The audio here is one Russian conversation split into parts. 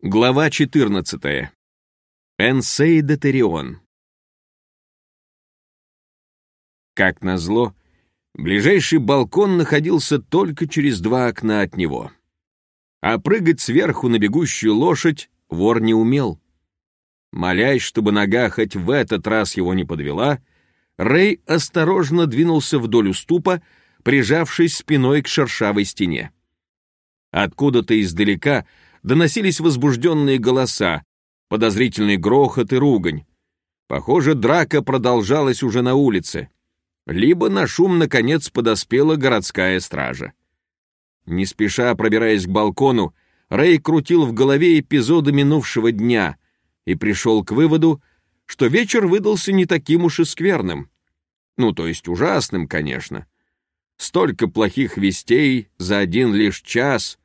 Глава 14. Энсей Детерион. Как назло, ближайший балкон находился только через два окна от него. А прыгать сверху на бегущую лошадь вор не умел. Молясь, чтобы нога хоть в этот раз его не подвела, Рэй осторожно двинулся вдоль уступа, прижавшись спиной к шершавой стене. Откуда-то издалека — доносились возбужденные голоса, подозрительный грохот и ругань. Похоже, драка продолжалась уже на улице. Либо на шум, наконец, подоспела городская стража. Не спеша пробираясь к балкону, Рэй крутил в голове эпизоды минувшего дня и пришел к выводу, что вечер выдался не таким уж и скверным. Ну, то есть ужасным, конечно. Столько плохих вестей за один лишь час,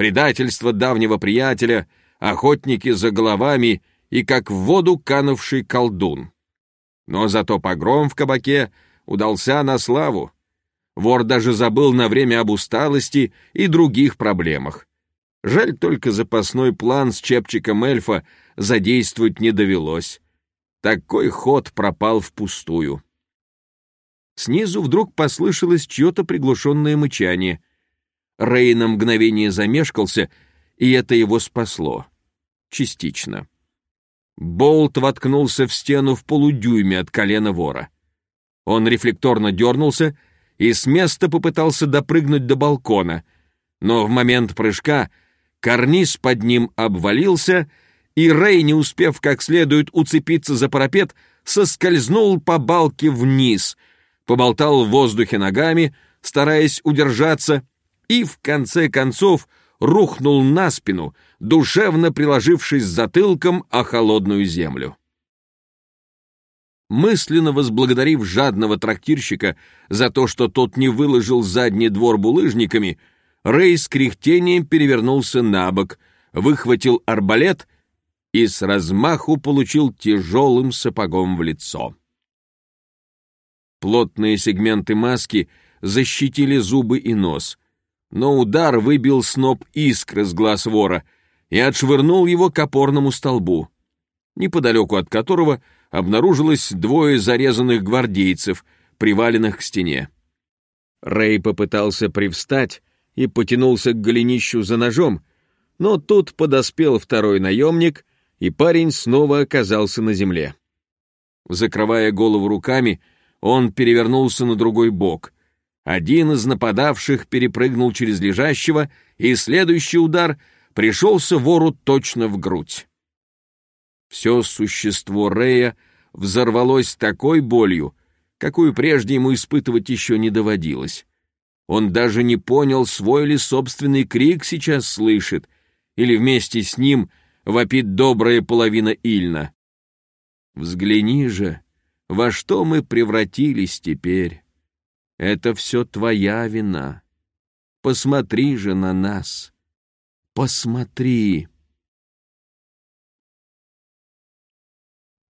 предательство давнего приятеля, охотники за головами и как в воду канувший колдун. Но зато погром в кабаке удался на славу. Вор даже забыл на время об усталости и других проблемах. Жаль только запасной план с чепчиком эльфа задействовать не довелось. Такой ход пропал впустую. Снизу вдруг послышалось чье-то приглушенное мычание — Рэй на мгновение замешкался, и это его спасло. Частично. Болт воткнулся в стену в полудюйме от колена вора. Он рефлекторно дернулся и с места попытался допрыгнуть до балкона, но в момент прыжка карниз под ним обвалился, и Рэй, не успев как следует уцепиться за парапет, соскользнул по балке вниз, поболтал в воздухе ногами, стараясь удержаться, и, в конце концов, рухнул на спину, душевно приложившись затылком о холодную землю. Мысленно возблагодарив жадного трактирщика за то, что тот не выложил задний двор булыжниками, Рэй с кряхтением перевернулся на бок, выхватил арбалет и с размаху получил тяжелым сапогом в лицо. Плотные сегменты маски защитили зубы и нос, но удар выбил сноп искр из глаз вора и отшвырнул его к опорному столбу, неподалеку от которого обнаружилось двое зарезанных гвардейцев, приваленных к стене. Рэй попытался привстать и потянулся к голенищу за ножом, но тут подоспел второй наемник, и парень снова оказался на земле. Закрывая голову руками, он перевернулся на другой бок — один из нападавших перепрыгнул через лежащего, и следующий удар пришелся вору точно в грудь. Все существо Рея взорвалось такой болью, какую прежде ему испытывать еще не доводилось. Он даже не понял, свой ли собственный крик сейчас слышит, или вместе с ним вопит добрая половина Ильна. Взгляни же, во что мы превратились теперь. Это все твоя вина. Посмотри же на нас. Посмотри.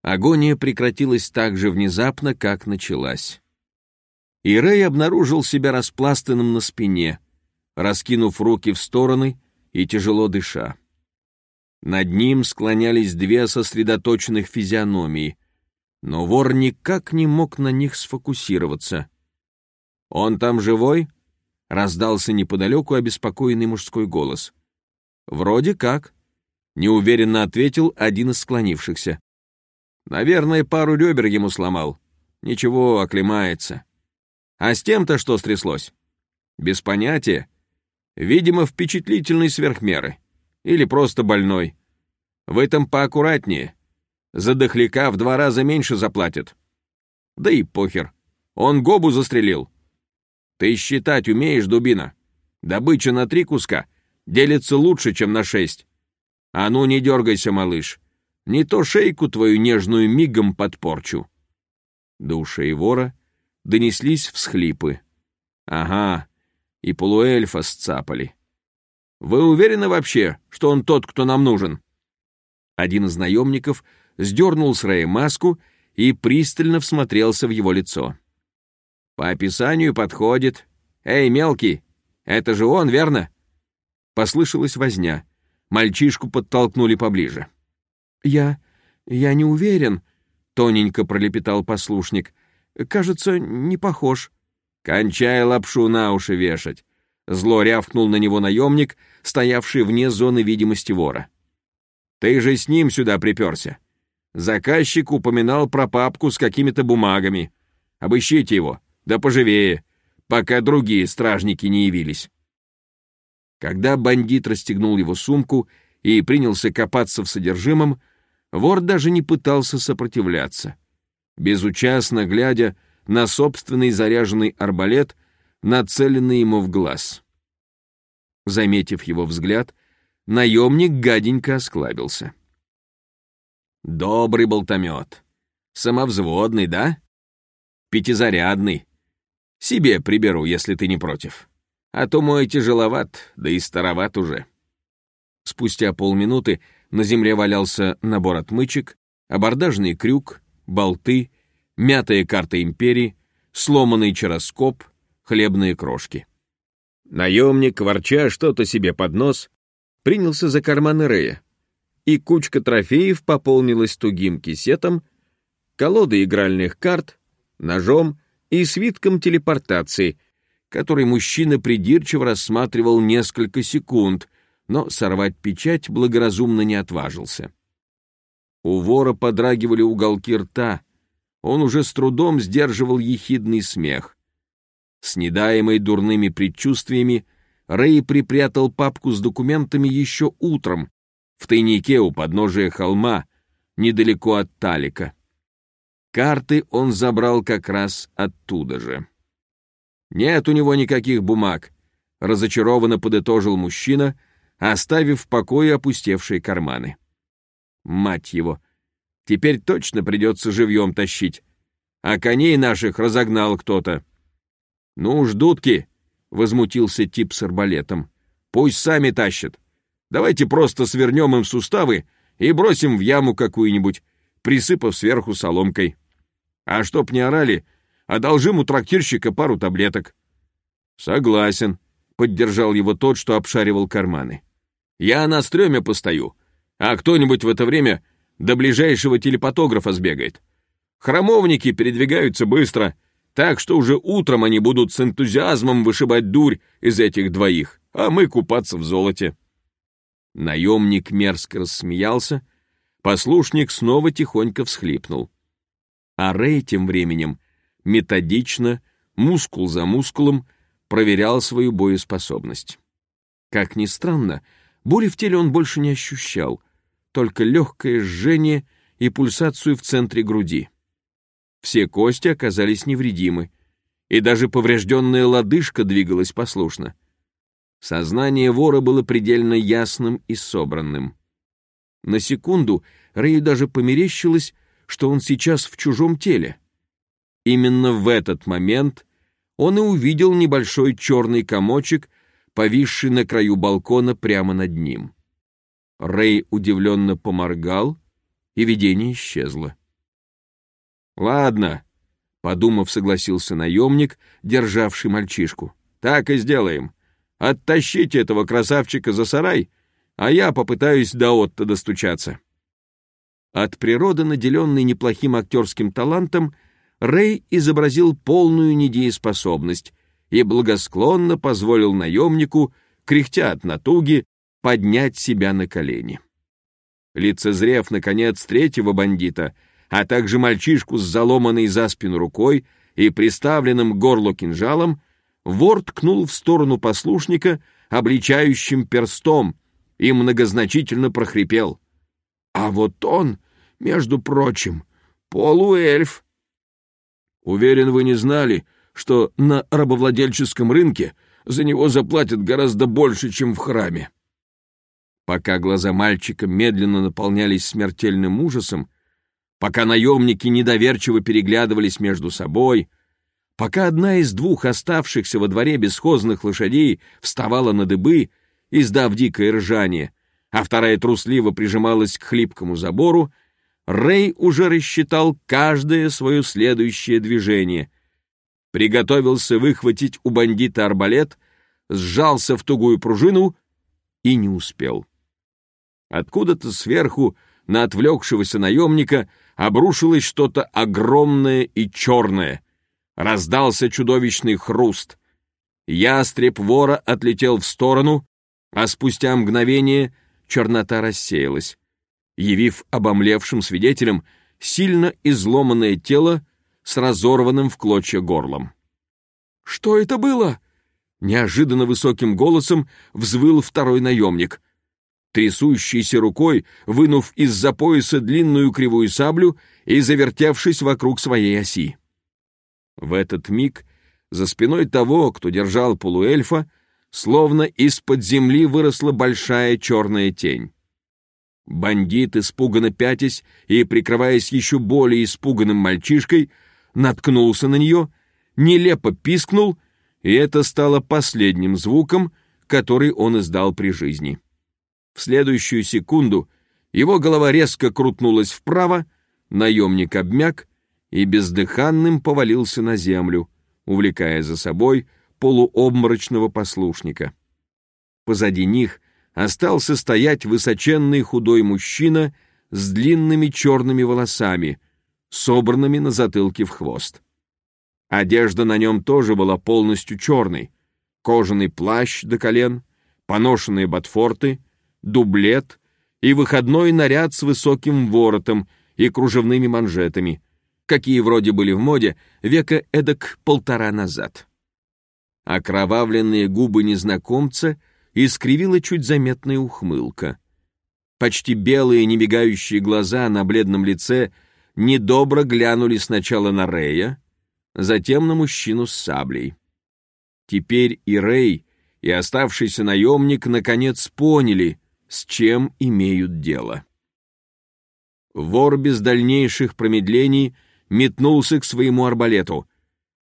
Агония прекратилась так же внезапно, как началась. И Рэй обнаружил себя распластанным на спине, раскинув руки в стороны и тяжело дыша. Над ним склонялись две сосредоточенных физиономии, но вор никак не мог на них сфокусироваться — «Он там живой?» — раздался неподалеку обеспокоенный мужской голос. «Вроде как», — неуверенно ответил один из склонившихся. «Наверное, пару ребер ему сломал. Ничего, оклемается. А с тем-то что стряслось?» «Без понятия. Видимо, впечатлительный сверхмеры. Или просто больной. В этом поаккуратнее. За дохляка в два раза меньше заплатят. Да и похер. Он Гобу застрелил. Ты считать умеешь, дубина? Добыча на три куска делится лучше, чем на шесть. А ну не дергайся, малыш. Не то шейку твою нежную мигом подпорчу. До ушей вора донеслись всхлипы. Ага, и полуэльфа сцапали. Вы уверены вообще, что он тот, кто нам нужен? Один из наемников сдернул с Рэя маску и пристально всмотрелся в его лицо. По описанию подходит. Эй, мелкий, это же он, верно? Послышалась возня. Мальчишку подтолкнули поближе. «Я... я не уверен», — тоненько пролепетал послушник. «Кажется, не похож». «Кончай лапшу на уши вешать!» Зло рявкнул на него наемник, стоявший вне зоны видимости вора. «Ты же с ним сюда приперся. Заказчик упоминал про папку с какими-то бумагами. Обыщите его, да поживее, пока другие стражники не явились». Когда бандит расстегнул его сумку и принялся копаться в содержимом, вор даже не пытался сопротивляться. Безучастно глядя на собственный заряженный арбалет, нацеленный ему в глаз. Заметив его взгляд, наемник гаденько осклабился. «Добрый болтомет. Самовзводный, да? Пятизарядный. Себе приберу, если ты не против. А то мой тяжеловат, да и староват уже». Спустя полминуты на земле валялся набор отмычек, абордажный крюк, болты, мятая карта империи, сломанный чароскоп, хлебные крошки. Наемник, ворча что-то себе под нос, принялся за карманы Рея, и кучка трофеев пополнилась тугим кисетом, колодой игральных карт, ножом и свитком телепортации, который мужчина придирчиво рассматривал несколько секунд, но сорвать печать благоразумно не отважился. У вора подрагивали уголки рта, он уже с трудом сдерживал ехидный смех. С недаемой дурными предчувствиями Рэй припрятал папку с документами еще утром, в тайнике у подножия холма, недалеко от Талика. Карты он забрал как раз оттуда же. «Нет у него никаких бумаг», — разочарованно подытожил мужчина, оставив в покое опустевшие карманы. «Мать его! Теперь точно придется живьем тащить. А коней наших разогнал кто-то. Ну уж, дудки, — возмутился тип с арбалетом. Пусть сами тащат. Давайте просто свернем им суставы и бросим в яму какую-нибудь, присыпав сверху соломкой. А чтоб не орали, одолжим у трактирщика пару таблеток. Согласен, — поддержал его тот, что обшаривал карманы. Я на стреме постою, а кто-нибудь в это время до ближайшего телепатографа сбегает. Храмовники передвигаются быстро, так что уже утром они будут с энтузиазмом вышибать дурь из этих двоих, а мы купаться в золоте. Наемник мерзко рассмеялся, послушник снова тихонько всхлипнул. А Рэй тем временем методично, мускул за мускулом, проверял свою боеспособность. Как ни странно, боли в теле он больше не ощущал — только легкое жжение и пульсацию в центре груди. Все кости оказались невредимы, и даже поврежденная лодыжка двигалась послушно. Сознание вора было предельно ясным и собранным. На секунду Рэю даже померещилось, что он сейчас в чужом теле. Именно в этот момент он и увидел небольшой черный комочек, повисший на краю балкона прямо над ним. Рэй удивленно поморгал, и видение исчезло. «Ладно», — подумав, согласился наемник, державший мальчишку. «Так и сделаем. Оттащите этого красавчика за сарай, а я попытаюсь до Отто достучаться». От природы, наделенный неплохим актерским талантом, Рэй изобразил полную недееспособность и благосклонно позволил наемнику, кряхтя от натуги, поднять себя на колени. Лицезрев, наконец, третьего бандита, а также мальчишку с заломанной за спину рукой и приставленным к горлу кинжалом, вор ткнул в сторону послушника обличающим перстом и многозначительно прохрипел. «А вот он, между прочим, полуэльф!» «Уверен, вы не знали, что на рабовладельческом рынке за него заплатят гораздо больше, чем в храме», Пока глаза мальчика медленно наполнялись смертельным ужасом, пока наемники недоверчиво переглядывались между собой, пока одна из двух оставшихся во дворе бесхозных лошадей вставала на дыбы, издав дикое ржание, а вторая трусливо прижималась к хлипкому забору, Рэй уже рассчитал каждое свое следующее движение. Приготовился выхватить у бандита арбалет, сжался в тугую пружину и не успел. Откуда-то сверху на отвлекшегося наемника обрушилось что-то огромное и черное. Раздался чудовищный хруст. Ястреб вора отлетел в сторону, а спустя мгновение чернота рассеялась, явив обомлевшим свидетелям сильно изломанное тело с разорванным в клочья горлом. «Что это было?» Неожиданно высоким голосом взвыл второй наемник. Трясущейся рукой, вынув из-за пояса длинную кривую саблю и завертевшись вокруг своей оси. В этот миг за спиной того, кто держал полуэльфа, словно из-под земли выросла большая черная тень. Бандит, испуганно пятясь и прикрываясь еще более испуганным мальчишкой, наткнулся на нее, нелепо пискнул, и это стало последним звуком, который он издал при жизни. В следующую секунду его голова резко крутнулась вправо, наемник обмяк и бездыханным повалился на землю, увлекая за собой полуобморочного послушника. Позади них остался стоять высоченный худой мужчина с длинными черными волосами, собранными на затылке в хвост. Одежда на нем тоже была полностью черной. Кожаный плащ до колен, поношенные ботфорты, дублет и выходной наряд с высоким воротом и кружевными манжетами, какие вроде были в моде века эдак полтора назад. Окровавленные губы незнакомца искривила чуть заметная ухмылка. Почти белые небегающие глаза на бледном лице недобро глянули сначала на Рея, затем на мужчину с саблей. Теперь и Рей, и оставшийся наемник наконец поняли, с чем имеют дело. Вор без дальнейших промедлений метнулся к своему арбалету,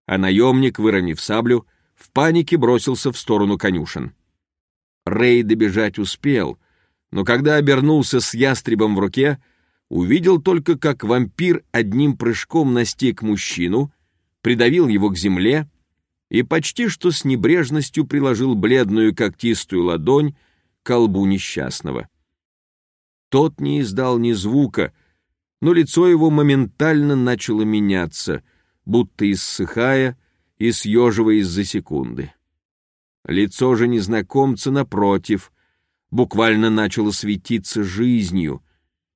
а наемник, выронив саблю, в панике бросился в сторону конюшен. Рэй добежать успел, но когда обернулся с ястребом в руке, увидел только, как вампир одним прыжком настиг мужчину, придавил его к земле и почти что с небрежностью приложил бледную когтистую ладонь к колбу несчастного. Тот не издал ни звука, но лицо его моментально начало меняться, будто иссыхая, и съеживаясь за секунды. Лицо же незнакомца, напротив, буквально начало светиться жизнью,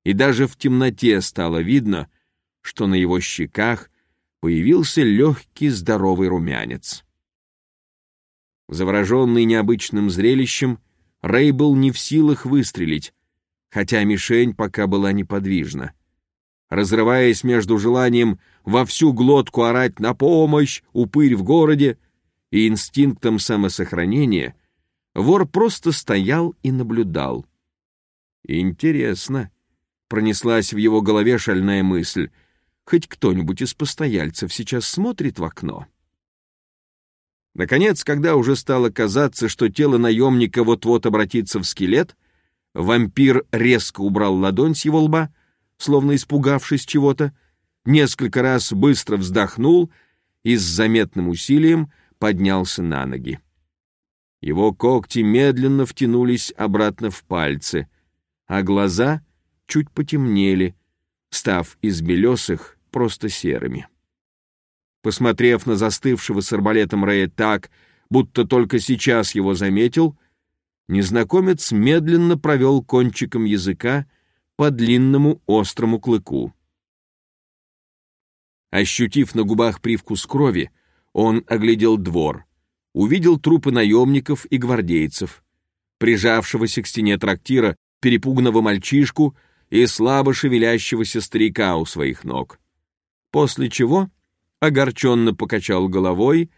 и даже в темноте стало видно, что на его щеках появился легкий здоровый румянец. Завороженный необычным зрелищем, Рэй был не в силах выстрелить, хотя мишень пока была неподвижна разрываясь между желанием во всю глотку орать на помощь, упырь в городе, и инстинктом самосохранения, вор просто стоял и наблюдал. Интересно, пронеслась в его голове шальная мысль. Хоть кто-нибудь из постояльцев сейчас смотрит в окно. Наконец, когда уже стало казаться, что тело наемника вот-вот обратится в скелет, вампир резко убрал ладонь с его лба словно испугавшись чего-то, несколько раз быстро вздохнул и с заметным усилием поднялся на ноги. Его когти медленно втянулись обратно в пальцы, а глаза чуть потемнели, став из белесых просто серыми. Посмотрев на застывшего с арбалетом Рэя так, будто только сейчас его заметил, незнакомец медленно провел кончиком языка по длинному острому клыку. Ощутив на губах привкус крови, он оглядел двор, увидел трупы наемников и гвардейцев, прижавшегося к стене трактира перепуганного мальчишку и слабо шевелящегося старика у своих ног. После чего огорченно покачал головой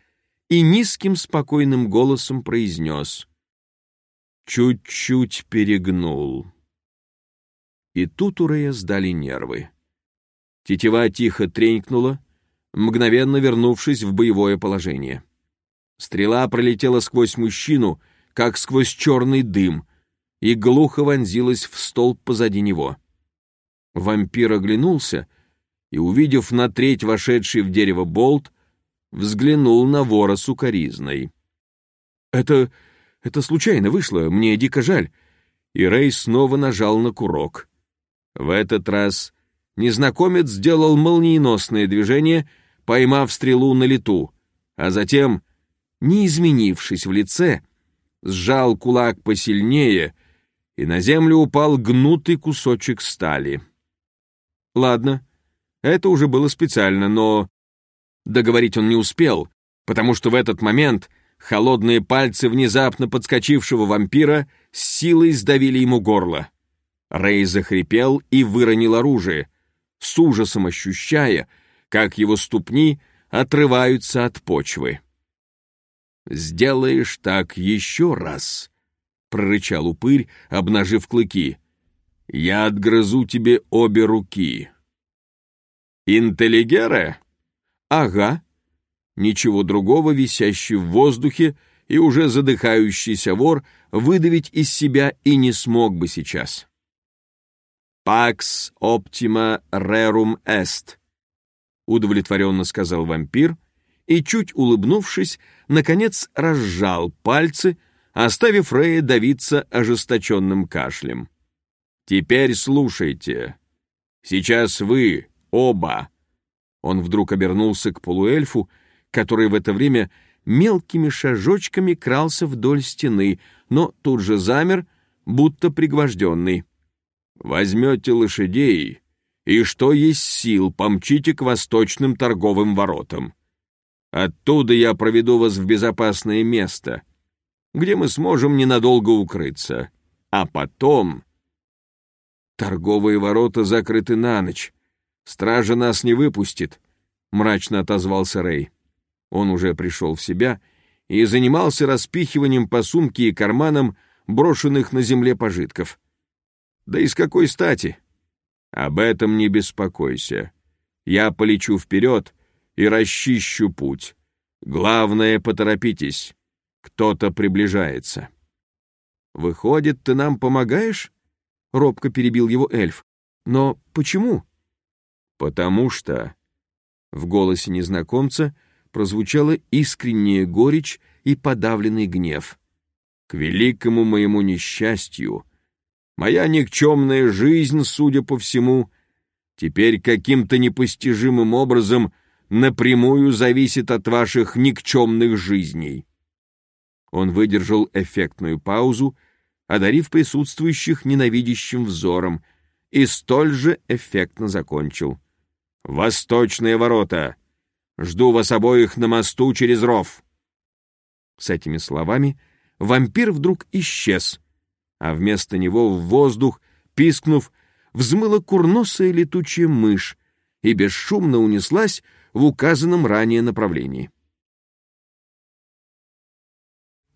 и низким спокойным голосом произнес «Чуть-чуть перегнул». И тут у сдали нервы. Тетива тихо тренькнула, мгновенно вернувшись в боевое положение. Стрела пролетела сквозь мужчину, как сквозь черный дым, и глухо вонзилась в столб позади него. Вампир оглянулся и, увидев на треть вошедший в дерево болт, взглянул на вора сукоризной. «Это... это случайно вышло, мне дико жаль. И Рэй снова нажал на курок. В этот раз незнакомец сделал молниеносное движение, поймав стрелу на лету, а затем, не изменившись в лице, сжал кулак посильнее, и на землю упал гнутый кусочек стали. Ладно, это уже было специально, но... Договорить он не успел, потому что в этот момент холодные пальцы внезапно подскочившего вампира с силой сдавили ему горло. Рэй захрипел и выронил оружие, с ужасом ощущая, как его ступни отрываются от почвы. «Сделаешь так еще раз», — прорычал упырь, обнажив клыки. «Я отгрызу тебе обе руки». «Интеллигере?» «Ага». Ничего другого, висящий в воздухе и уже задыхающийся вор, выдавить из себя и не смог бы сейчас. «Pax optima rerum est», — удовлетворенно сказал вампир и, чуть улыбнувшись, наконец разжал пальцы, оставив Рея давиться ожесточенным кашлем. «Теперь слушайте. Сейчас вы, оба...» Он вдруг обернулся к полуэльфу, который в это время мелкими шажочками крался вдоль стены, но тут же замер, будто пригвожденный. Возьмете лошадей, и что есть сил, помчите к восточным торговым воротам. Оттуда я проведу вас в безопасное место, где мы сможем ненадолго укрыться. А потом... Торговые ворота закрыты на ночь. Стража нас не выпустит, — мрачно отозвался Рэй. Он уже пришел в себя и занимался распихиванием по сумке и карманам брошенных на земле пожитков. Да и с какой стати? Об этом не беспокойся. Я полечу вперед и расчищу путь. Главное, поторопитесь. Кто-то приближается. Выходит, ты нам помогаешь? Робко перебил его эльф. Но почему? Потому что в голосе незнакомца прозвучала искренняя горечь и подавленный гнев. К великому моему несчастью, Моя никчемная жизнь, судя по всему, теперь каким-то непостижимым образом напрямую зависит от ваших никчемных жизней. Он выдержал эффектную паузу, одарив присутствующих ненавидящим взором, и столь же эффектно закончил. «Восточные ворота! Жду вас обоих на мосту через ров!» С этими словами вампир вдруг исчез, а вместо него в воздух, пискнув, взмыла курносая летучая мышь и бесшумно унеслась в указанном ранее направлении.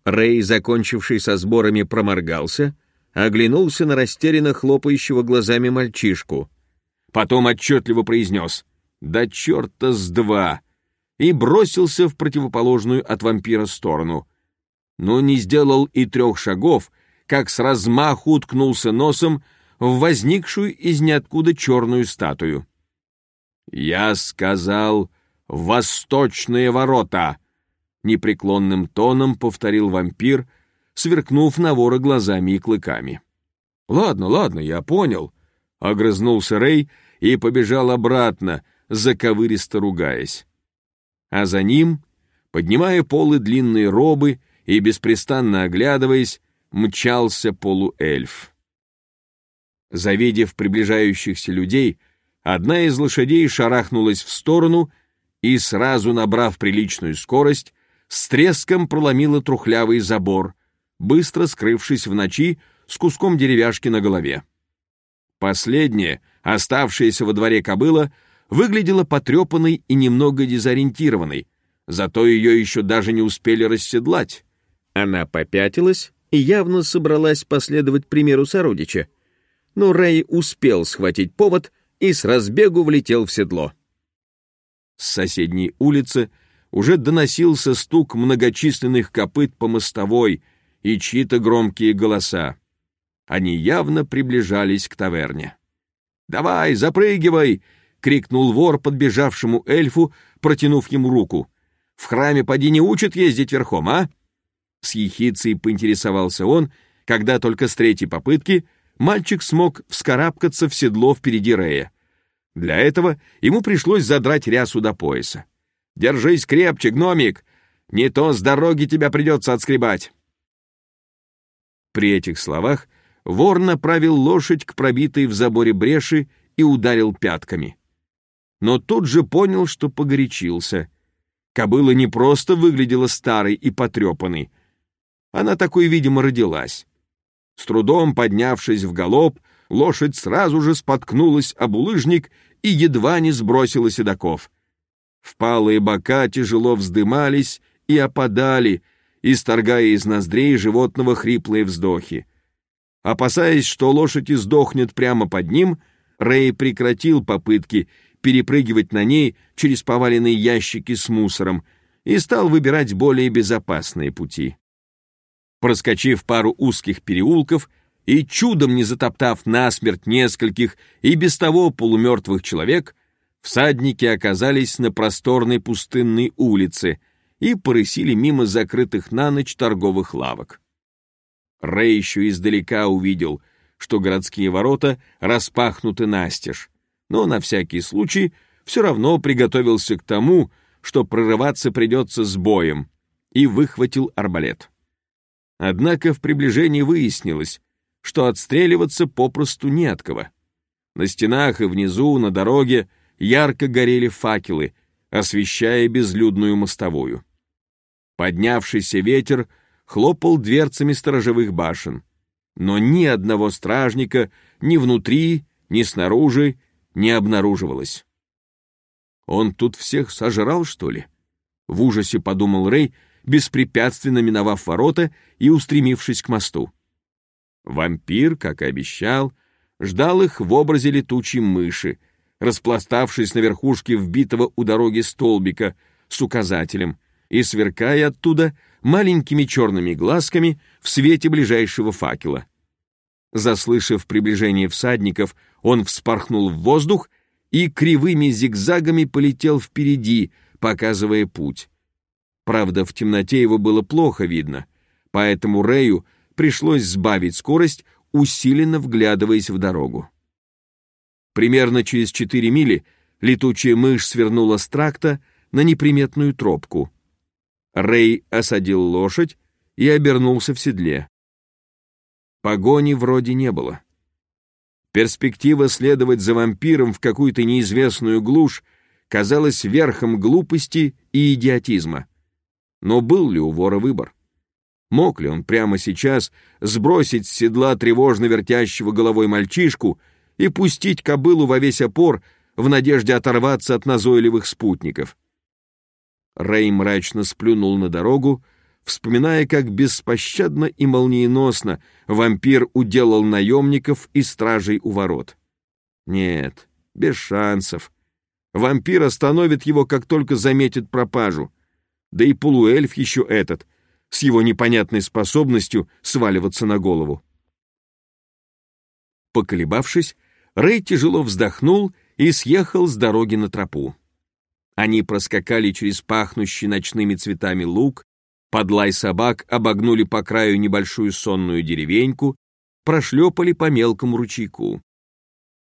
Рэй, закончивший со сборами, проморгался, оглянулся на растерянно хлопающего глазами мальчишку. Потом отчетливо произнес «Да черта с два!» и бросился в противоположную от вампира сторону. Но не сделал и трех шагов, как с размаху уткнулся носом в возникшую из ниоткуда черную статую. «Я сказал, восточные ворота!» — непреклонным тоном повторил вампир, сверкнув на вора глазами и клыками. «Ладно, ладно, я понял», — огрызнулся Рэй и побежал обратно, заковыристо ругаясь. А за ним, поднимая полы длинной робы и беспрестанно оглядываясь, мчался полуэльф. Завидев приближающихся людей, одна из лошадей шарахнулась в сторону и, сразу набрав приличную скорость, с треском проломила трухлявый забор, быстро скрывшись в ночи с куском деревяшки на голове. Последняя, оставшаяся во дворе кобыла, выглядела потрепанной и немного дезориентированной, зато ее еще даже не успели расседлать. Она попятилась и явно собралась последовать примеру сородича. Но Рэй успел схватить повод и с разбегу влетел в седло. С соседней улицы уже доносился стук многочисленных копыт по мостовой и чьи-то громкие голоса. Они явно приближались к таверне. «Давай, запрыгивай!» — крикнул вор подбежавшему эльфу, протянув ему руку. «В храме поди не учат ездить верхом, а?» С ехицей поинтересовался он, когда только с третьей попытки мальчик смог вскарабкаться в седло впереди Рея. Для этого ему пришлось задрать рясу до пояса. «Держись крепче, гномик! Не то с дороги тебя придется отскребать!» При этих словах вор направил лошадь к пробитой в заборе бреши и ударил пятками. Но тут же понял, что погорячился. Кобыла не просто выглядела старой и потрепанной. Она такой, видимо, родилась. С трудом поднявшись в галоп, лошадь сразу же споткнулась об улыжник и едва не сбросила седаков. Впалые бока тяжело вздымались и опадали, исторгая из ноздрей животного хриплые вздохи. Опасаясь, что лошадь издохнет прямо под ним, Рэй прекратил попытки перепрыгивать на ней через поваленные ящики с мусором и стал выбирать более безопасные пути. Проскочив пару узких переулков и чудом не затоптав насмерть нескольких и без того полумертвых человек, всадники оказались на просторной пустынной улице и порысили мимо закрытых на ночь торговых лавок. Рэй еще издалека увидел, что городские ворота распахнуты настежь, но на всякий случай все равно приготовился к тому, что прорываться придется с боем, и выхватил арбалет. Однако в приближении выяснилось, что отстреливаться попросту не от кого. На стенах и внизу, на дороге, ярко горели факелы, освещая безлюдную мостовую. Поднявшийся ветер хлопал дверцами сторожевых башен, но ни одного стражника ни внутри, ни снаружи не обнаруживалось. Он тут всех сожрал, что ли? В ужасе подумал Рэй, беспрепятственно миновав ворота и устремившись к мосту. Вампир, как и обещал, ждал их в образе летучей мыши, распластавшись на верхушке вбитого у дороги столбика с указателем и сверкая оттуда маленькими черными глазками в свете ближайшего факела. Заслышав приближение всадников, он вспорхнул в воздух и кривыми зигзагами полетел впереди, показывая путь. Правда, в темноте его было плохо видно, поэтому Рэю пришлось сбавить скорость, усиленно вглядываясь в дорогу. Примерно через четыре мили летучая мышь свернула с тракта на неприметную тропку. Рэй осадил лошадь и обернулся в седле. Погони вроде не было. Перспектива следовать за вампиром в какую-то неизвестную глушь казалась верхом глупости и идиотизма. Но был ли у вора выбор? Мог ли он прямо сейчас сбросить с седла тревожно вертящего головой мальчишку и пустить кобылу во весь опор в надежде оторваться от назойливых спутников? Рэй мрачно сплюнул на дорогу, вспоминая, как беспощадно и молниеносно вампир уделал наемников и стражей у ворот. Нет, без шансов. Вампир остановит его, как только заметит пропажу. Да и полуэльф еще этот, с его непонятной способностью сваливаться на голову. Поколебавшись, Рэй тяжело вздохнул и съехал с дороги на тропу. Они проскакали через пахнущий ночными цветами луг, под лай собак обогнули по краю небольшую сонную деревеньку, прошлепали по мелкому ручейку.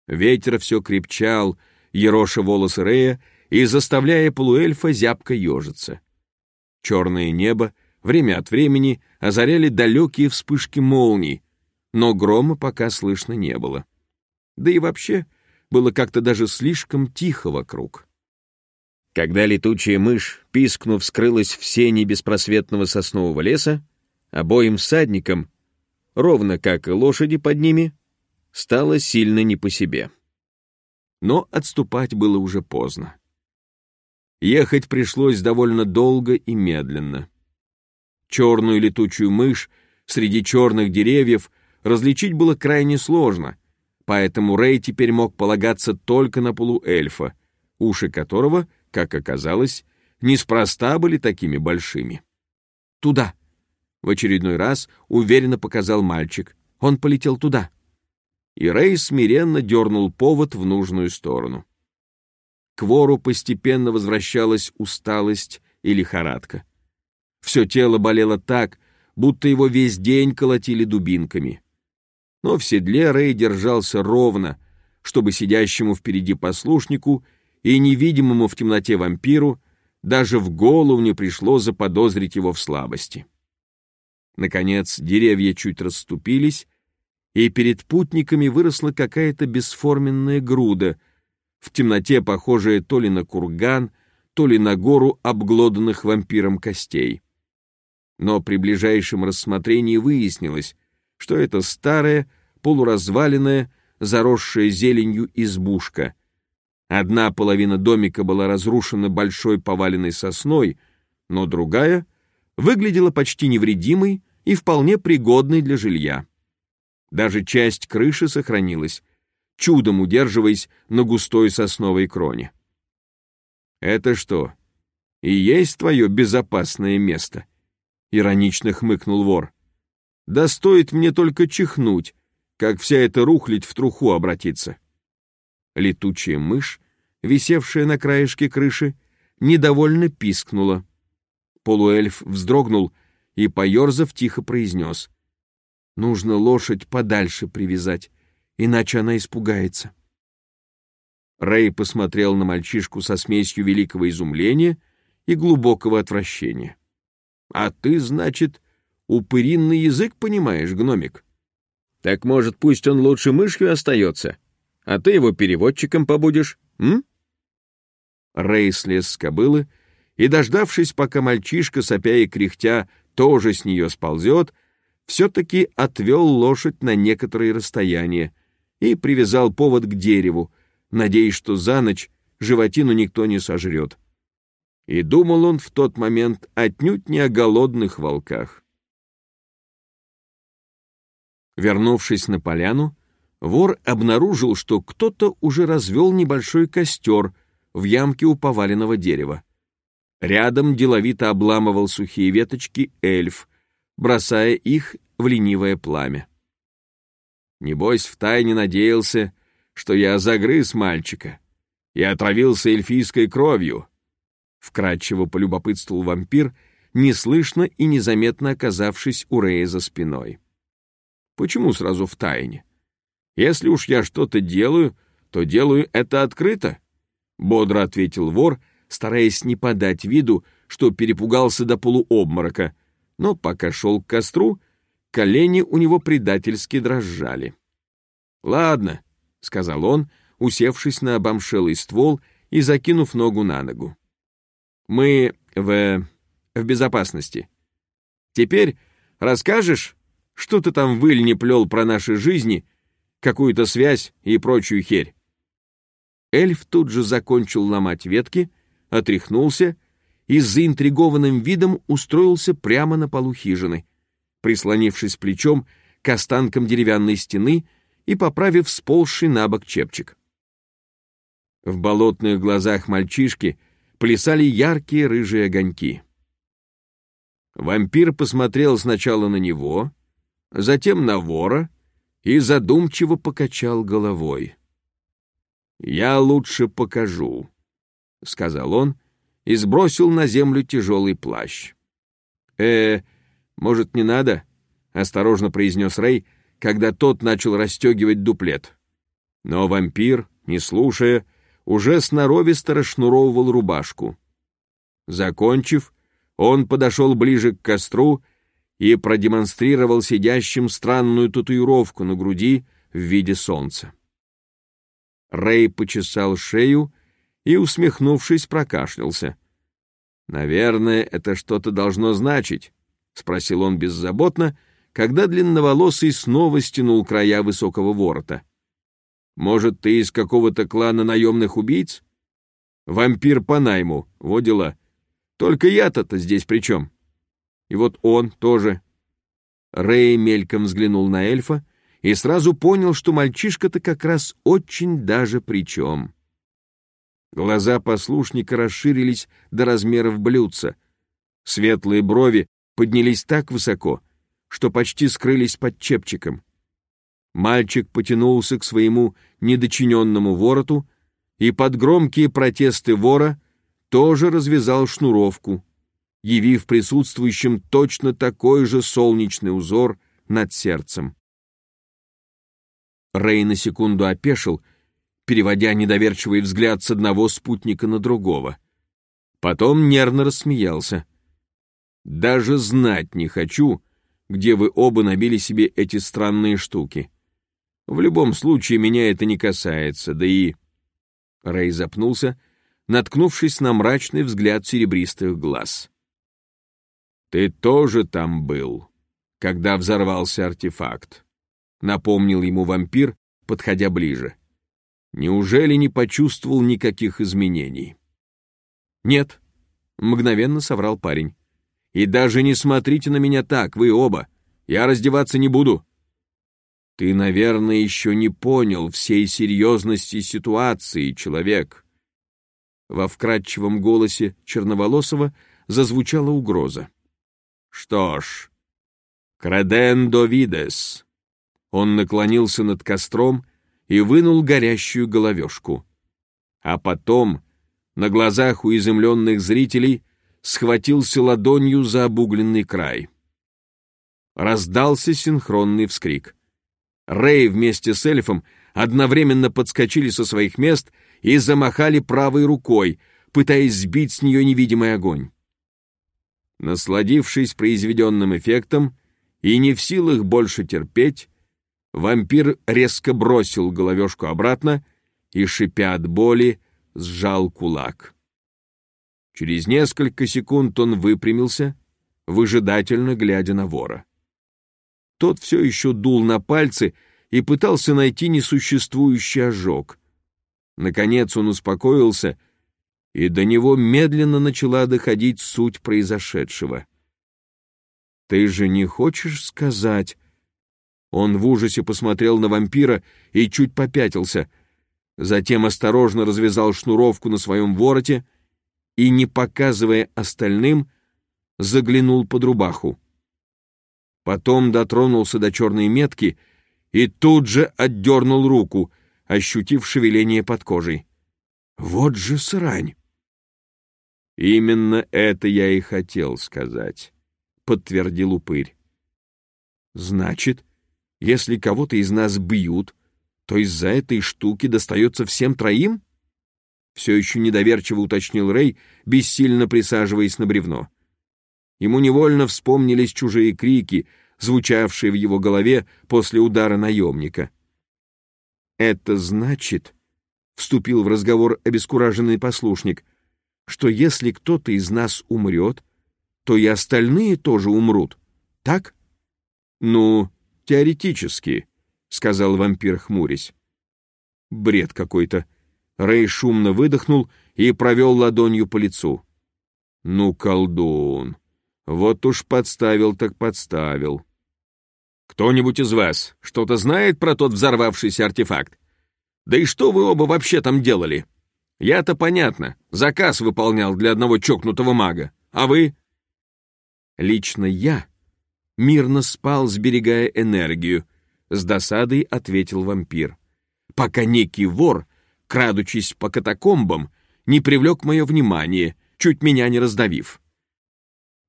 Ветер все крепчал, ероша волосы Рея и заставляя полуэльфа зябко ежиться. Черное небо время от времени озаряли далекие вспышки молний, но грома пока слышно не было. Да и вообще было как-то даже слишком тихо вокруг. Когда летучая мышь, пискнув, скрылась в сене беспросветного соснового леса, обоим всадникам, ровно как и лошади под ними, стало сильно не по себе. Но отступать было уже поздно. Ехать пришлось довольно долго и медленно. Черную летучую мышь среди черных деревьев различить было крайне сложно, поэтому Рэй теперь мог полагаться только на полуэльфа, уши которого, как оказалось, неспроста были такими большими. «Туда!» — в очередной раз уверенно показал мальчик. Он полетел туда. И Рэй смиренно дернул повод в нужную сторону. К вору постепенно возвращалась усталость и лихорадка. Все тело болело так, будто его весь день колотили дубинками. Но в седле Рэй держался ровно, чтобы сидящему впереди послушнику и невидимому в темноте вампиру даже в голову не пришло заподозрить его в слабости. Наконец деревья чуть расступились, и перед путниками выросла какая-то бесформенная груда, в темноте похожая то ли на курган, то ли на гору обглоданных вампиром костей. Но при ближайшем рассмотрении выяснилось, что это старая, полуразваленная, заросшая зеленью избушка. Одна половина домика была разрушена большой поваленной сосной, но другая выглядела почти невредимой и вполне пригодной для жилья. Даже часть крыши сохранилась, чудом удерживаясь на густой сосновой кроне. «Это что, и есть твое безопасное место?» — иронично хмыкнул вор. «Да стоит мне только чихнуть, как вся эта рухлядь в труху обратится». Летучая мышь, висевшая на краешке крыши, недовольно пискнула. Полуэльф вздрогнул и, поерзав, тихо произнес. «Нужно лошадь подальше привязать, иначе она испугается». Рэй посмотрел на мальчишку со смесью великого изумления и глубокого отвращения. «А ты, значит, упыринный язык понимаешь, гномик?» «Так, может, пусть он лучше мышью остается, а ты его переводчиком побудешь, м?» Рэй слез с кобылы и, дождавшись, пока мальчишка, сопя и кряхтя, тоже с нее сползет, все-таки отвел лошадь на некоторое расстояние и привязал повод к дереву, надеясь, что за ночь животину никто не сожрет. И думал он в тот момент отнюдь не о голодных волках. Вернувшись на поляну, вор обнаружил, что кто-то уже развел небольшой костер в ямке у поваленного дерева. Рядом деловито обламывал сухие веточки эльф, бросая их в ленивое пламя. Небось, втайне надеялся, что я загрыз мальчика и отравился эльфийской кровью. Вкратчиво полюбопытствовал вампир, неслышно и незаметно оказавшись у Рея за спиной. Почему сразу в тайне? Если уж я что-то делаю, то делаю это открыто, бодро ответил вор, стараясь не подать виду, что перепугался до полуобморока, но пока шел к костру, колени у него предательски дрожали. Ладно, — сказал он, усевшись на обомшелый ствол и закинув ногу на ногу. «Мы в... в безопасности. Теперь расскажешь, что ты там выль не плел про наши жизни, какую-то связь и прочую херь?» Эльф тут же закончил ломать ветки, отряхнулся и с заинтригованным видом устроился прямо на полу хижины, прислонившись плечом к останкам деревянной стены и поправив сползший на бок чепчик. В болотных глазах мальчишки плясали яркие рыжие огоньки. Вампир посмотрел сначала на него, затем на вора и задумчиво покачал головой. «Я лучше покажу», — сказал он и сбросил на землю тяжелый плащ. «Э, может, не надо?» — осторожно произнес Рэй, когда тот начал расстегивать дуплет. Но вампир, не слушая, уже сноровисто расшнуровывал рубашку. Закончив, он подошел ближе к костру и продемонстрировал сидящим странную татуировку на груди в виде солнца. Рэй почесал шею и, усмехнувшись, прокашлялся. «Наверное, это что-то должно значить», — спросил он беззаботно, когда длинноволосый снова стянул края высокого ворота. «Может, ты из какого-то клана наемных убийц? Вампир по найму, во дела. Только я-то-то здесь при чем? И вот он тоже». Рэй мельком взглянул на эльфа и сразу понял, что мальчишка-то как раз очень даже при чем. Глаза послушника расширились до размеров блюдца. Светлые брови поднялись так высоко, что почти скрылись под чепчиком. Мальчик потянулся к своему недочиненному вороту и под громкие протесты вора тоже развязал шнуровку. явив присутствующим точно такой же солнечный узор над сердцем. Рэй на секунду опешил, переводя недоверчивый взгляд с одного спутника на другого. Потом нервно рассмеялся. «Даже знать не хочу, где вы оба набили себе эти странные штуки. В любом случае меня это не касается, да и...» Рэй запнулся, наткнувшись на мрачный взгляд серебристых глаз. «Ты тоже там был, когда взорвался артефакт», — напомнил ему вампир, подходя ближе. «Неужели не почувствовал никаких изменений?» «Нет», — мгновенно соврал парень. «И даже не смотрите на меня так, вы оба. Я раздеваться не буду». «Ты, наверное, еще не понял всей серьезности ситуации, человек». Во вкрадчивом голосе Черноволосова зазвучала угроза. «Что ж, кредендо видес». Он наклонился над костром и вынул горящую головешку. А потом, на глазах у изумленных зрителей, схватился ладонью за обугленный край. Раздался синхронный вскрик. Рэй вместе с эльфом одновременно подскочили со своих мест и замахали правой рукой, пытаясь сбить с нее невидимый огонь. Насладившись произведенным эффектом и не в силах больше терпеть, вампир резко бросил головешку обратно и, шипя от боли, сжал кулак. Через несколько секунд он выпрямился, выжидательно глядя на вора. Тот все еще дул на пальцы и пытался найти несуществующий ожог. Наконец он успокоился, и до него медленно начала доходить суть произошедшего. «Ты же не хочешь сказать...» Он в ужасе посмотрел на вампира и чуть попятился, затем осторожно развязал шнуровку на своем вороте и, не показывая остальным, заглянул под рубаху. Потом дотронулся до черной метки и тут же отдернул руку, ощутив шевеление под кожей. Вот же срань! Именно это я и хотел сказать, подтвердил упырь. Значит, если кого-то из нас бьют, то из-за этой штуки достается всем троим? Все еще недоверчиво уточнил Рэй, бессильно присаживаясь на бревно. Ему невольно вспомнились чужие крики, звучавшие в его голове после удара наемника. «Это значит...» — вступил в разговор обескураженный послушник, «что если кто-то из нас умрет, то и остальные тоже умрут, так?» «Ну, теоретически», — сказал вампир, хмурясь. «Бред какой-то». Рэй шумно выдохнул и провел ладонью по лицу. «Ну, колдун!» Вот уж подставил так подставил. Кто-нибудь из вас что-то знает про тот взорвавшийся артефакт? Да и что вы оба вообще там делали? Я-то понятно, заказ выполнял для одного чокнутого мага. А вы? Лично я мирно спал, сберегая энергию, с досадой ответил вампир. Пока некий вор, крадучись по катакомбам, не привлек мое внимание, чуть меня не раздавив.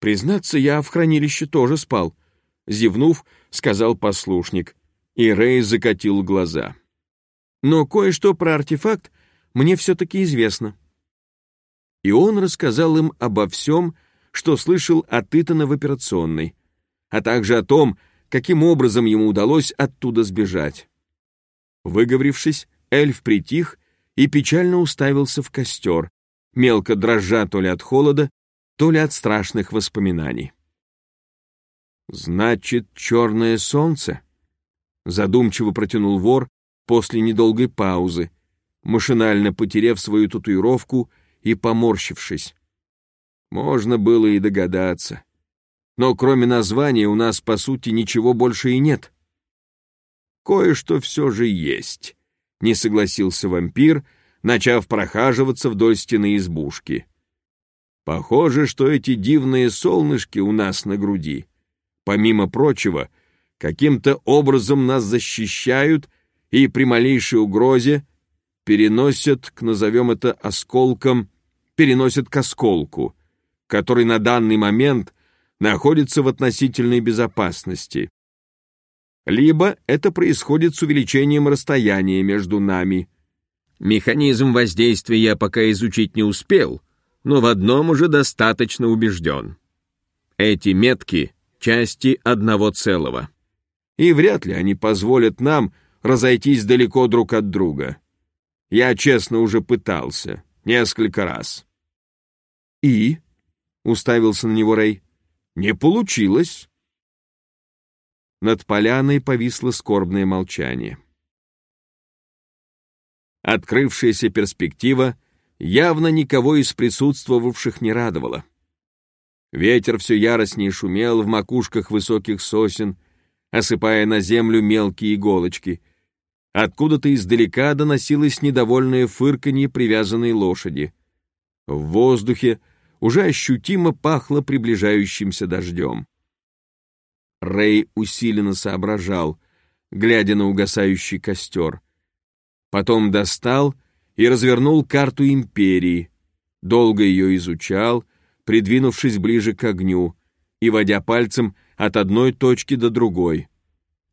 Признаться, я в хранилище тоже спал. Зевнув, сказал послушник, и Рэй закатил глаза. Но кое-что про артефакт мне все-таки известно. И он рассказал им обо всем, что слышал от Итана в операционной, а также о том, каким образом ему удалось оттуда сбежать. Выговорившись, эльф притих и печально уставился в костер, мелко дрожа то ли от холода, то ли от страшных воспоминаний. «Значит, черное солнце?» Задумчиво протянул вор после недолгой паузы, машинально потеряв свою татуировку и поморщившись. Можно было и догадаться. Но кроме названия у нас, по сути, ничего больше и нет. Кое-что все же есть, — не согласился вампир, начав прохаживаться вдоль стены избушки. Похоже, что эти дивные солнышки у нас на груди, помимо прочего, каким-то образом нас защищают и при малейшей угрозе переносят к, назовем это, осколкам, переносят к осколку, который на данный момент находится в относительной безопасности. Либо это происходит с увеличением расстояния между нами. Механизм воздействия я пока изучить не успел, но в одном уже достаточно убежден. Эти метки — части одного целого. И вряд ли они позволят нам разойтись далеко друг от друга. Я честно уже пытался, несколько раз. «И?» — уставился на него Рэй. «Не получилось». Над поляной повисло скорбное молчание. Открывшаяся перспектива явно никого из присутствовавших не радовала. Ветер все яростнее шумел в макушках высоких сосен, осыпая на землю мелкие иголочки. Откуда-то издалека доносилось недовольное фырканье привязанной лошади. В воздухе уже ощутимо пахло приближающимся дождем. Рэй усиленно соображал, глядя на угасающий костер. Потом достал и развернул карту империи, долго ее изучал, придвинувшись ближе к огню и водя пальцем от одной точки до другой.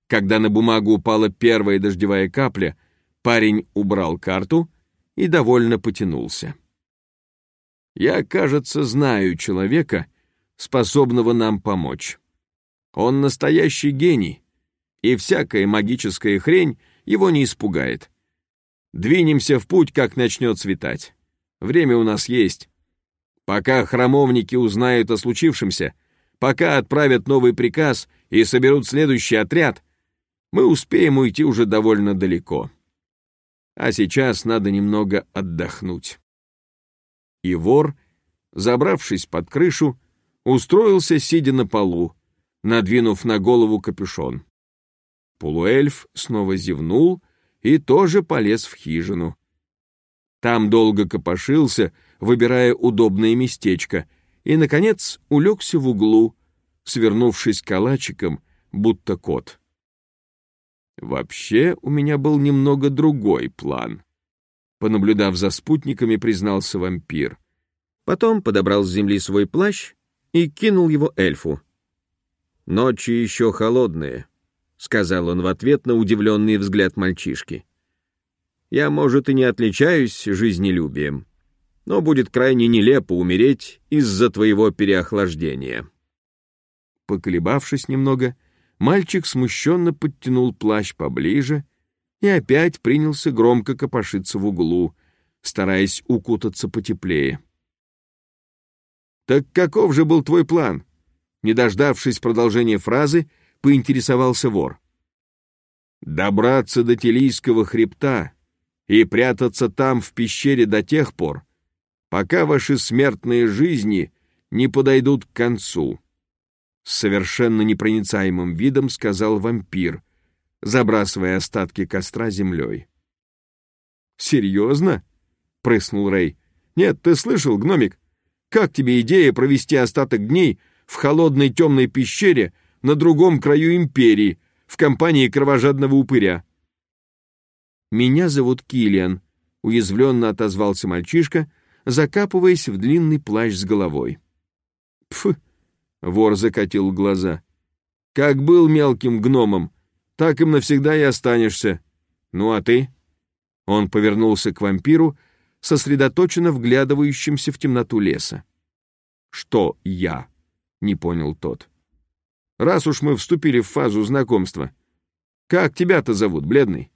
Когда на бумагу упала первая дождевая капля, парень убрал карту и довольно потянулся. «Я, кажется, знаю человека, способного нам помочь. Он настоящий гений, и всякая магическая хрень его не испугает. Двинемся в путь, как начнет светать. Время у нас есть. Пока храмовники узнают о случившемся, пока отправят новый приказ и соберут следующий отряд, мы успеем уйти уже довольно далеко. А сейчас надо немного отдохнуть. И вор, забравшись под крышу, устроился, сидя на полу, надвинув на голову капюшон. Полуэльф снова зевнул и тоже полез в хижину. Там долго копошился, выбирая удобное местечко, и, наконец, улегся в углу, свернувшись калачиком, будто кот. Вообще, у меня был немного другой план. Понаблюдав за спутниками, признался вампир. Потом подобрал с земли свой плащ и кинул его эльфу. «Ночи еще холодные», — сказал он в ответ на удивленный взгляд мальчишки. «Я, может, и не отличаюсь жизнелюбием, но будет крайне нелепо умереть из-за твоего переохлаждения». Поколебавшись немного, мальчик смущенно подтянул плащ поближе и опять принялся громко копошиться в углу, стараясь укутаться потеплее. «Так каков же был твой план?» Не дождавшись продолжения фразы, поинтересовался вор. «Добраться до Телийского хребта и прятаться там в пещере до тех пор, пока ваши смертные жизни не подойдут к концу», с совершенно непроницаемым видом сказал вампир, забрасывая остатки костра землей. «Серьезно?» — прыснул Рэй. «Нет, ты слышал, гномик? Как тебе идея провести остаток дней в холодной темной пещере на другом краю империи, в компании кровожадного упыря. «Меня зовут Килиан», — уязвленно отозвался мальчишка, закапываясь в длинный плащ с головой. «Пф!» — вор закатил глаза. «Как был мелким гномом, так им навсегда и останешься. Ну а ты?» Он повернулся к вампиру, сосредоточенно вглядывающимся в темноту леса. «Что я?» не понял тот. Раз уж мы вступили в фазу знакомства, как тебя-то зовут, бледный?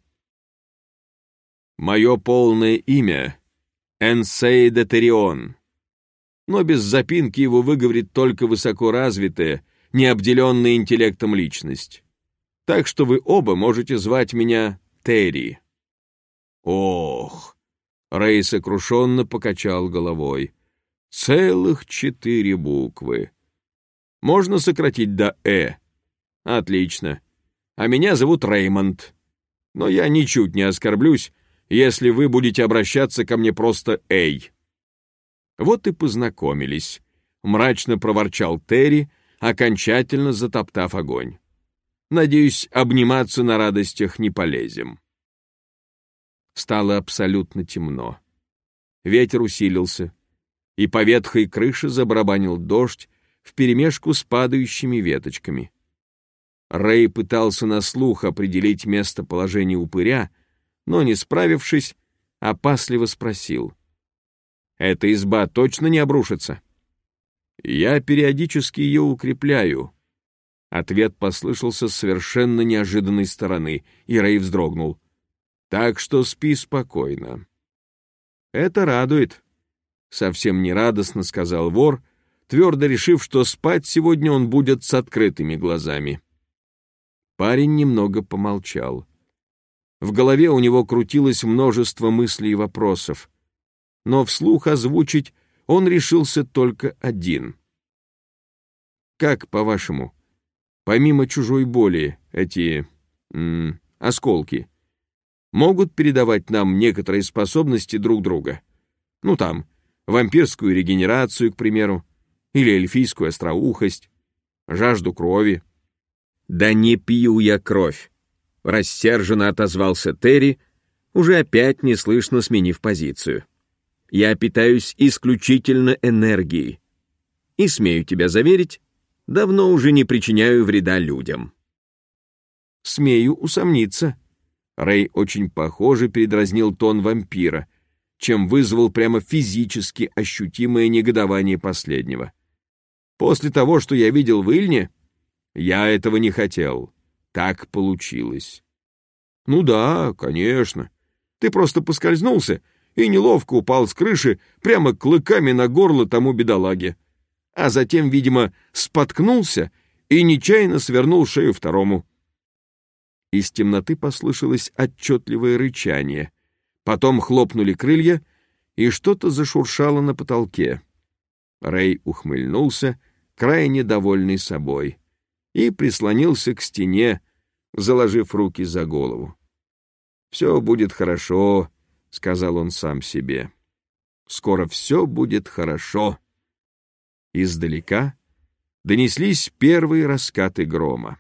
Мое полное имя — Энсей Детерион. Но без запинки его выговорит только высокоразвитая, необделенная интеллектом личность. Так что вы оба можете звать меня Терри. Ох! Рэй сокрушенно покачал головой. Целых четыре буквы. Можно сократить до «э». Отлично. А меня зовут Реймонд. Но я ничуть не оскорблюсь, если вы будете обращаться ко мне просто «эй». Вот и познакомились. Мрачно проворчал Терри, окончательно затоптав огонь. Надеюсь, обниматься на радостях не полезем. Стало абсолютно темно. Ветер усилился. и по ветхой крыше забарабанил дождь вперемешку с падающими веточками. Рэй пытался на слух определить местоположение упыря, но, не справившись, опасливо спросил. «Эта изба точно не обрушится?» «Я периодически ее укрепляю». Ответ послышался с совершенно неожиданной стороны, и Рэй вздрогнул. «Так что спи спокойно». «Это радует», — совсем нерадостно сказал вор, твердо решив, что спать сегодня он будет с открытыми глазами. Парень немного помолчал. В голове у него крутилось множество мыслей и вопросов, но вслух озвучить он решился только один. «Как, по-вашему, помимо чужой боли, эти... М осколки могут передавать нам некоторые способности друг друга? Ну там, вампирскую регенерацию, к примеру, или эльфийскую остроухость, жажду крови?» «Да не пью я кровь!» — рассерженно отозвался Терри, уже опять неслышно сменив позицию. «Я питаюсь исключительно энергией. И, смею тебя заверить, давно уже не причиняю вреда людям». «Смею усомниться». Рэй очень похоже передразнил тон вампира, чем вызвал прямо физически ощутимое негодование последнего. «После того, что я видел в Ильне, я этого не хотел. Так получилось. Ну да, конечно. Ты просто поскользнулся и неловко упал с крыши прямо клыками на горло тому бедолаге. А затем, видимо, споткнулся и нечаянно свернул шею второму. Из темноты послышалось отчетливое рычание. Потом хлопнули крылья, и что-то зашуршало на потолке. Рэй ухмыльнулся, крайне довольный собой и прислонился к стене, заложив руки за голову. «Все будет хорошо», — сказал он сам себе. «Скоро все будет хорошо». Издалека донеслись первые раскаты грома.